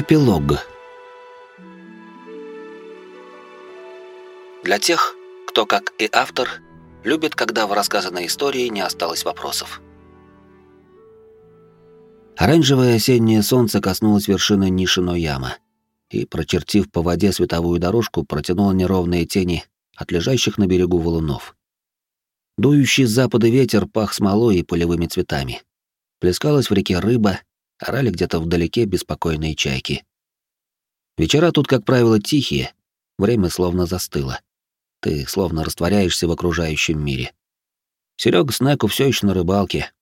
Эпилог. Для тех, кто, как и автор, любит, когда в рассказанной истории не осталось вопросов. Оранжевое осеннее солнце коснулось вершины ниши Нояма и, прочертив по воде световую дорожку, протянуло неровные тени от лежащих на берегу валунов. Дующий с запада ветер пах смолой и полевыми цветами. Плескалась в реке рыба, орали где-то вдалеке беспокойные чайки. Вечера тут, как правило, тихие, время словно застыло. Ты словно растворяешься в окружающем мире. Серега с Неку все еще на рыбалке.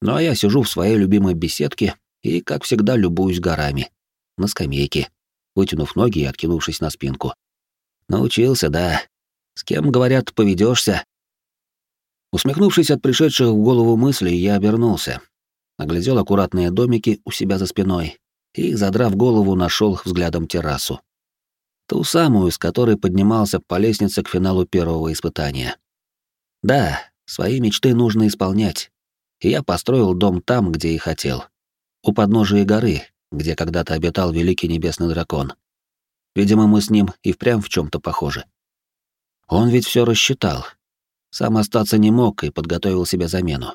Ну а я сижу в своей любимой беседке и, как всегда, любуюсь горами. На скамейке, вытянув ноги и откинувшись на спинку. Научился, да. С кем, говорят, поведешься. Усмехнувшись от пришедших в голову мыслей, я обернулся. Оглядел аккуратные домики у себя за спиной и, задрав голову, нашел взглядом террасу. Ту самую, с которой поднимался по лестнице к финалу первого испытания. Да, свои мечты нужно исполнять. И я построил дом там, где и хотел. У подножия горы, где когда-то обитал великий небесный дракон. Видимо, мы с ним и впрямь в чем то похожи. Он ведь все рассчитал. Сам остаться не мог и подготовил себе замену.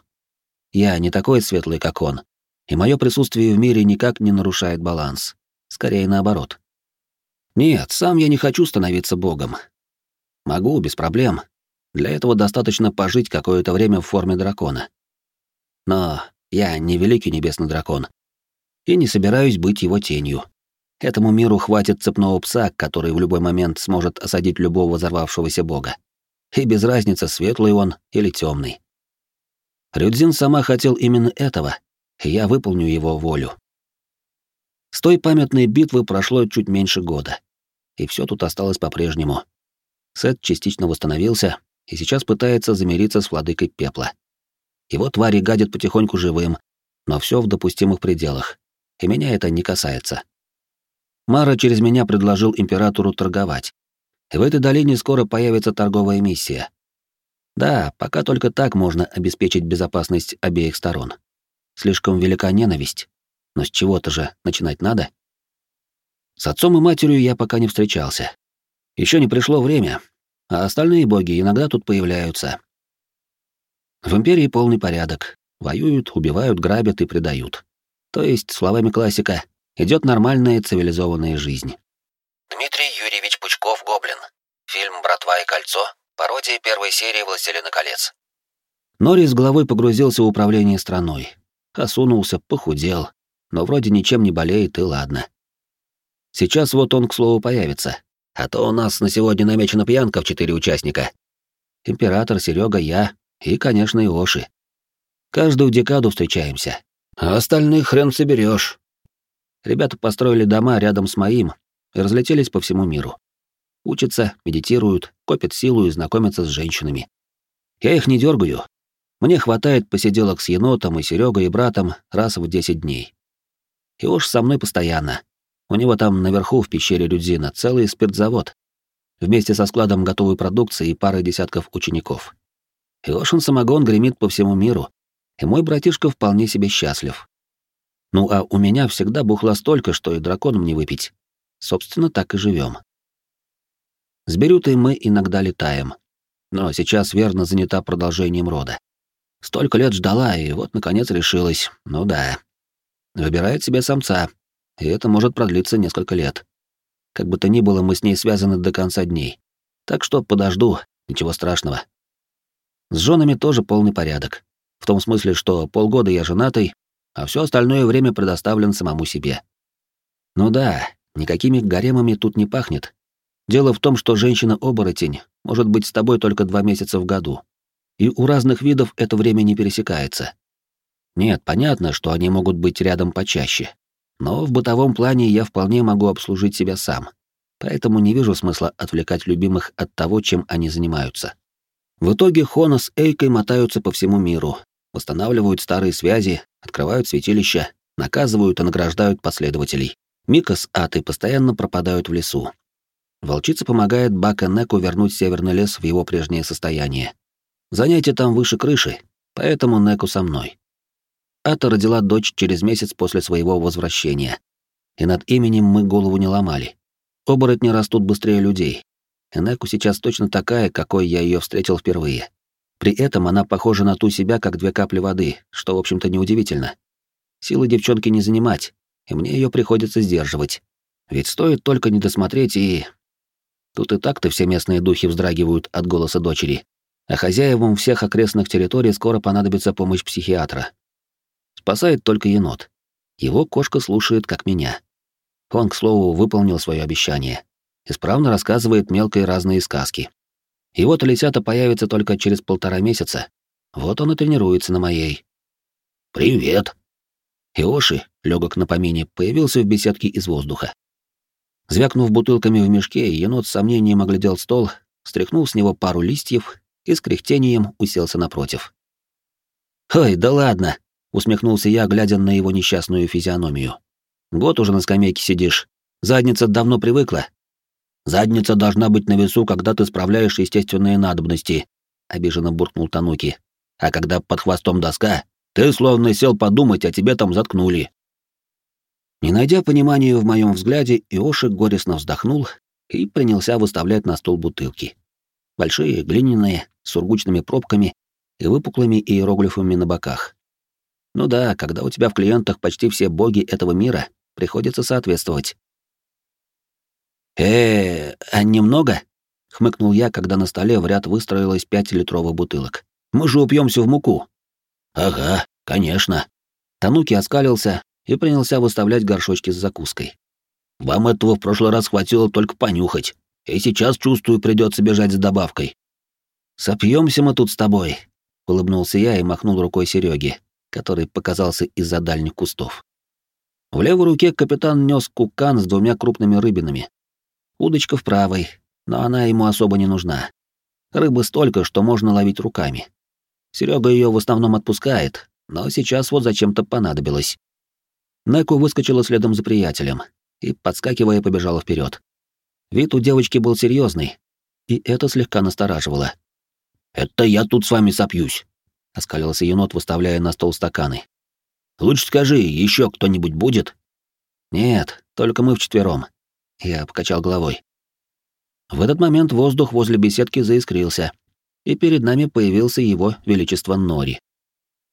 Я не такой светлый, как он, и мое присутствие в мире никак не нарушает баланс. Скорее наоборот. Нет, сам я не хочу становиться богом. Могу, без проблем. Для этого достаточно пожить какое-то время в форме дракона. Но я не великий небесный дракон. И не собираюсь быть его тенью. Этому миру хватит цепного пса, который в любой момент сможет осадить любого взорвавшегося бога. И без разницы, светлый он или темный. Рюдзин сама хотел именно этого, и я выполню его волю. С той памятной битвы прошло чуть меньше года и все тут осталось по-прежнему. Сет частично восстановился и сейчас пытается замириться с владыкой пепла. Его твари гадят потихоньку живым, но все в допустимых пределах, и меня это не касается. Мара через меня предложил императору торговать. И в этой долине скоро появится торговая миссия. Да, пока только так можно обеспечить безопасность обеих сторон. Слишком велика ненависть, но с чего-то же начинать надо. С отцом и матерью я пока не встречался. Еще не пришло время, а остальные боги иногда тут появляются. В империи полный порядок. Воюют, убивают, грабят и предают. То есть, словами классика, идет нормальная цивилизованная жизнь. Дмитрий Юрьевич Пучков «Гоблин». Фильм «Братва и кольцо». Пародия первой серии «Властелина колец». Нори с головой погрузился в управление страной. Осунулся, похудел. Но вроде ничем не болеет, и ладно. Сейчас вот он, к слову, появится. А то у нас на сегодня намечена пьянка в четыре участника. Император, Серега, я и, конечно, Иоши. Каждую декаду встречаемся. А остальных хрен соберешь. Ребята построили дома рядом с моим и разлетелись по всему миру. Учатся, медитируют, копят силу и знакомятся с женщинами. Я их не дергаю. Мне хватает посиделок с енотом и Серегой и братом раз в 10 дней. И уж со мной постоянно. У него там наверху в пещере Людзина целый спиртзавод, вместе со складом готовой продукции и парой десятков учеников. Илошин самогон гремит по всему миру, и мой братишка вполне себе счастлив. Ну а у меня всегда бухла столько, что и драконом не выпить. Собственно, так и живем. С Бирютой мы иногда летаем, но сейчас верно занята продолжением рода. Столько лет ждала, и вот, наконец, решилась. Ну да. Выбирает себе самца, и это может продлиться несколько лет. Как бы то ни было, мы с ней связаны до конца дней. Так что подожду, ничего страшного. С женами тоже полный порядок. В том смысле, что полгода я женатый, а все остальное время предоставлен самому себе. Ну да, никакими гаремами тут не пахнет. Дело в том, что женщина-оборотень может быть с тобой только два месяца в году. И у разных видов это время не пересекается. Нет, понятно, что они могут быть рядом почаще, но в бытовом плане я вполне могу обслужить себя сам. Поэтому не вижу смысла отвлекать любимых от того, чем они занимаются. В итоге Хона с Эйкой мотаются по всему миру, восстанавливают старые связи, открывают святилища, наказывают и награждают последователей. Мика с Атой постоянно пропадают в лесу. Волчица помогает Бака Неку вернуть северный лес в его прежнее состояние. Занятия там выше крыши, поэтому Неку со мной. Ата родила дочь через месяц после своего возвращения. и над именем мы голову не ломали. Оборотни растут быстрее людей. Энеку сейчас точно такая, какой я ее встретил впервые. При этом она похожа на ту себя, как две капли воды, что, в общем-то, неудивительно. Силы девчонки не занимать, и мне ее приходится сдерживать. Ведь стоит только не досмотреть и... Тут и так-то все местные духи вздрагивают от голоса дочери, а хозяевам всех окрестных территорий скоро понадобится помощь психиатра. Спасает только енот. Его кошка слушает, как меня. Он, к слову, выполнил свое обещание. Исправно рассказывает мелкие разные сказки. Вот лисята появится только через полтора месяца. Вот он и тренируется на моей. «Привет!» Иоши, легок на помине, появился в беседке из воздуха. Звякнув бутылками в мешке, енот с сомнением оглядел стол, стряхнул с него пару листьев и с кряхтением уселся напротив. «Ой, да ладно!» — усмехнулся я, глядя на его несчастную физиономию. «Год уже на скамейке сидишь. Задница давно привыкла». «Задница должна быть на весу, когда ты справляешь естественные надобности», — обиженно буркнул Тануки. «А когда под хвостом доска, ты словно сел подумать, а тебе там заткнули». Не найдя понимания в моем взгляде, Иоши горестно вздохнул и принялся выставлять на стол бутылки. Большие, глиняные, с сургучными пробками и выпуклыми иероглифами на боках. Ну да, когда у тебя в клиентах почти все боги этого мира, приходится соответствовать. э а немного?» — хмыкнул я, когда на столе в ряд выстроилось пять литровых бутылок. «Мы же упьемся в муку». «Ага, конечно». Тануки оскалился, и принялся выставлять горшочки с закуской. «Вам этого в прошлый раз хватило только понюхать, и сейчас, чувствую, придется бежать с добавкой». «Сопьемся мы тут с тобой», — улыбнулся я и махнул рукой Сереге, который показался из-за дальних кустов. В левой руке капитан нес кукан с двумя крупными рыбинами. Удочка в правой, но она ему особо не нужна. Рыбы столько, что можно ловить руками. Серега ее в основном отпускает, но сейчас вот зачем-то понадобилось. Неку выскочила следом за приятелем и, подскакивая, побежала вперед. Вид у девочки был серьезный, и это слегка настораживало. «Это я тут с вами сопьюсь», — оскалился енот, выставляя на стол стаканы. «Лучше скажи, еще кто-нибудь будет?» «Нет, только мы вчетвером», — я покачал головой. В этот момент воздух возле беседки заискрился, и перед нами появился его величество Нори.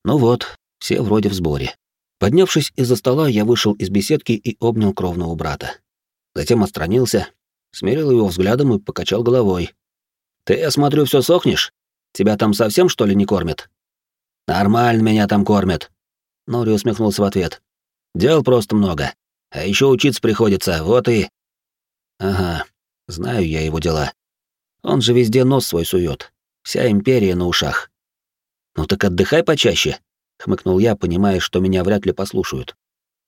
Ну вот, все вроде в сборе. Поднявшись из-за стола, я вышел из беседки и обнял кровного брата. Затем отстранился, смерил его взглядом и покачал головой. «Ты, я смотрю, все сохнешь? Тебя там совсем, что ли, не кормят?» «Нормально меня там кормят», — Нори усмехнулся в ответ. «Дел просто много. А еще учиться приходится, вот и...» «Ага, знаю я его дела. Он же везде нос свой сует. Вся империя на ушах. Ну так отдыхай почаще, — хмыкнул я, понимая, что меня вряд ли послушают.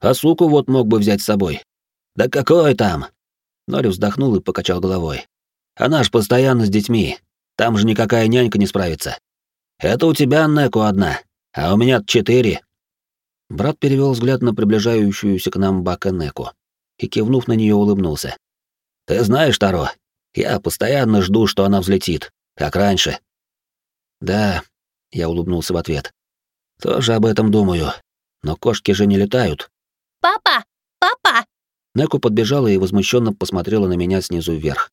«А суку вот мог бы взять с собой». «Да какой там?» Нори вздохнул и покачал головой. «Она ж постоянно с детьми. Там же никакая нянька не справится. Это у тебя, Неку, одна, а у меня четыре». Брат перевел взгляд на приближающуюся к нам Бака Неку и, кивнув на нее, улыбнулся. «Ты знаешь, Таро, я постоянно жду, что она взлетит, как раньше». «Да», — я улыбнулся в ответ. Тоже об этом думаю. Но кошки же не летают. Папа! Папа! Неку подбежала и возмущенно посмотрела на меня снизу вверх.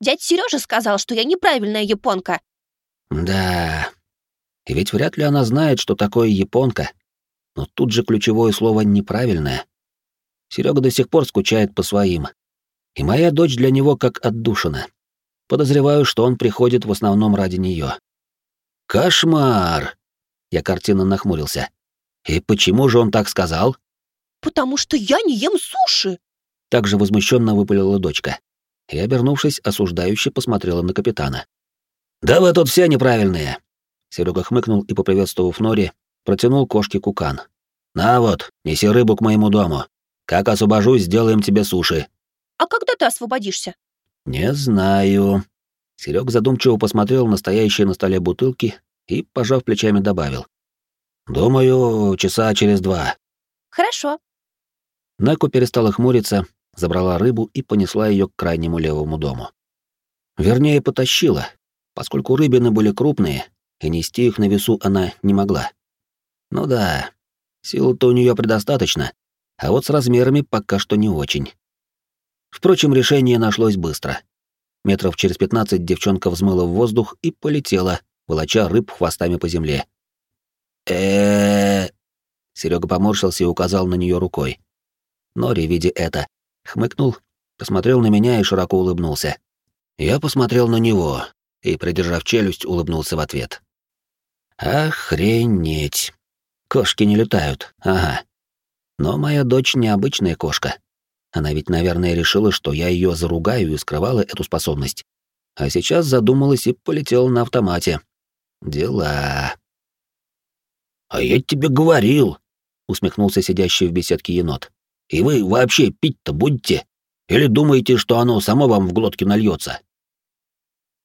Дядь Сережа сказал, что я неправильная японка. Да. И ведь вряд ли она знает, что такое японка. Но тут же ключевое слово неправильное. Серега до сих пор скучает по своим. И моя дочь для него как отдушина. Подозреваю, что он приходит в основном ради нее. Кошмар! Я картинно нахмурился. «И почему же он так сказал?» «Потому что я не ем суши!» Также возмущенно выпалила дочка. И, обернувшись, осуждающе посмотрела на капитана. «Да вы тут все неправильные!» Серега хмыкнул и, поприветствовав Нори, протянул кошке кукан. «На вот, неси рыбу к моему дому. Как освобожусь, сделаем тебе суши». «А когда ты освободишься?» «Не знаю». Серег задумчиво посмотрел на стоящие на столе бутылки и, пожав плечами, добавил. «Думаю, часа через два». «Хорошо». Наку перестала хмуриться, забрала рыбу и понесла ее к крайнему левому дому. Вернее, потащила, поскольку рыбины были крупные, и нести их на весу она не могла. Ну да, сил-то у нее предостаточно, а вот с размерами пока что не очень. Впрочем, решение нашлось быстро. Метров через пятнадцать девчонка взмыла в воздух и полетела, волоча рыб хвостами по земле. э Серега поморщился и указал на нее рукой. Нори, видя это, хмыкнул, посмотрел на меня и широко улыбнулся. Я посмотрел на него и, придержав челюсть, улыбнулся в ответ. Охренеть. Кошки не летают, ага. Но моя дочь необычная кошка. Она ведь, наверное, решила, что я ее заругаю и скрывала эту способность. А сейчас задумалась и полетела на автомате. Дела. «А я тебе говорил», — усмехнулся сидящий в беседке енот. «И вы вообще пить-то будете? Или думаете, что оно само вам в глотке нальется?»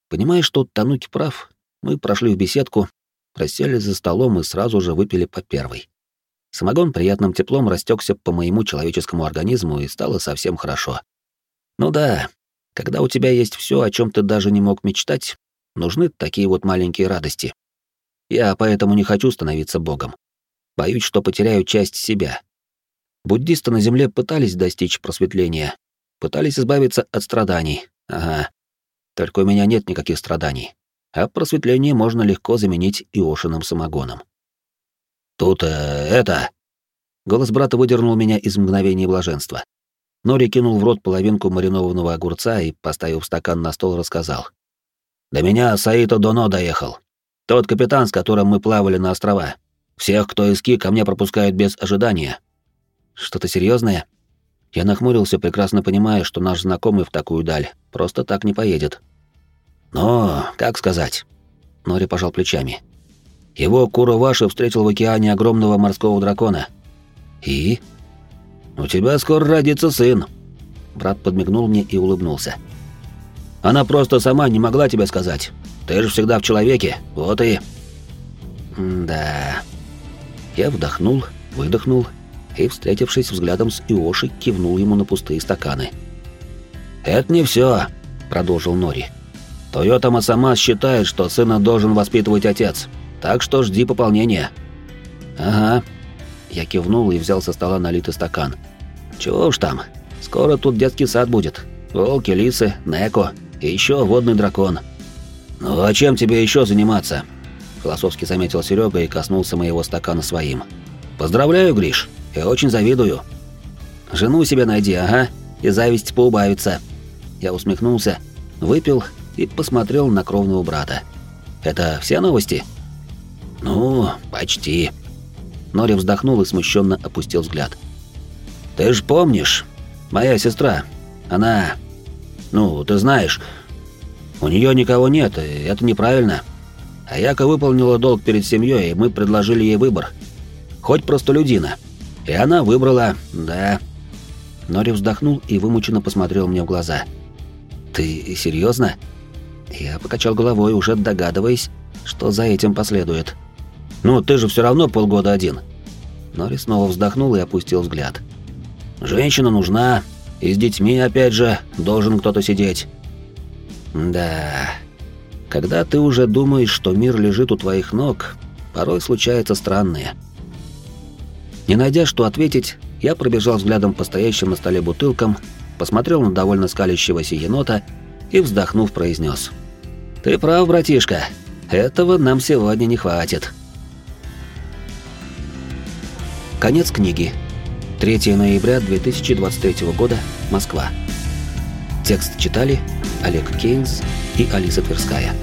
Понимая, что Тануки прав, мы прошли в беседку, просели за столом и сразу же выпили по первой. Самогон приятным теплом растекся по моему человеческому организму и стало совсем хорошо. Ну да, когда у тебя есть все, о чем ты даже не мог мечтать, нужны такие вот маленькие радости. Я поэтому не хочу становиться богом. Боюсь, что потеряю часть себя. Буддисты на Земле пытались достичь просветления, пытались избавиться от страданий. Ага. Только у меня нет никаких страданий. А просветление можно легко заменить иошиным самогоном. «Тут э, это...» Голос брата выдернул меня из мгновения блаженства. Нори кинул в рот половинку маринованного огурца и, поставив стакан на стол, рассказал. «До меня Саито Доно доехал. Тот капитан, с которым мы плавали на острова. Всех, кто из Ки, ко мне пропускают без ожидания». «Что-то серьезное? Я нахмурился, прекрасно понимая, что наш знакомый в такую даль просто так не поедет. «Но, как сказать?» Нори пожал плечами. Его Куроваши встретил в океане огромного морского дракона. И? У тебя скоро родится сын. Брат подмигнул мне и улыбнулся. Она просто сама не могла тебе сказать. Ты же всегда в человеке, вот и... да. Я вдохнул, выдохнул и, встретившись взглядом с Иоши, кивнул ему на пустые стаканы. «Это не все, продолжил Нори. «Тойота Масама считает, что сына должен воспитывать отец. Так что жди пополнения». «Ага». Я кивнул и взял со стола налитый стакан. «Чего уж там, скоро тут детский сад будет. Волки, лисы, Неко и еще водный дракон». «Ну а чем тебе еще заниматься?» Философски заметил Серега и коснулся моего стакана своим. «Поздравляю, Гриш, я очень завидую». «Жену себе найди, ага, и зависть поубавится». Я усмехнулся, выпил и посмотрел на кровного брата. «Это все новости?» «Ну, почти». Нори вздохнул и смущенно опустил взгляд. «Ты ж помнишь, моя сестра, она... Ну, ты знаешь, у нее никого нет, и это неправильно. А Яка выполнила долг перед семьей, и мы предложили ей выбор. Хоть простолюдина. И она выбрала, да». Нори вздохнул и вымученно посмотрел мне в глаза. «Ты серьезно? Я покачал головой, уже догадываясь, что за этим последует. «Ну, ты же все равно полгода один». Нори снова вздохнул и опустил взгляд. «Женщина нужна, и с детьми, опять же, должен кто-то сидеть». «Да... Когда ты уже думаешь, что мир лежит у твоих ног, порой случается странное». Не найдя, что ответить, я пробежал взглядом по стоящим на столе бутылкам, посмотрел на довольно скалящегося енота и, вздохнув, произнес: «Ты прав, братишка, этого нам сегодня не хватит». Конец книги. 3 ноября 2023 года. Москва. Текст читали Олег Кейнс и Алиса Тверская.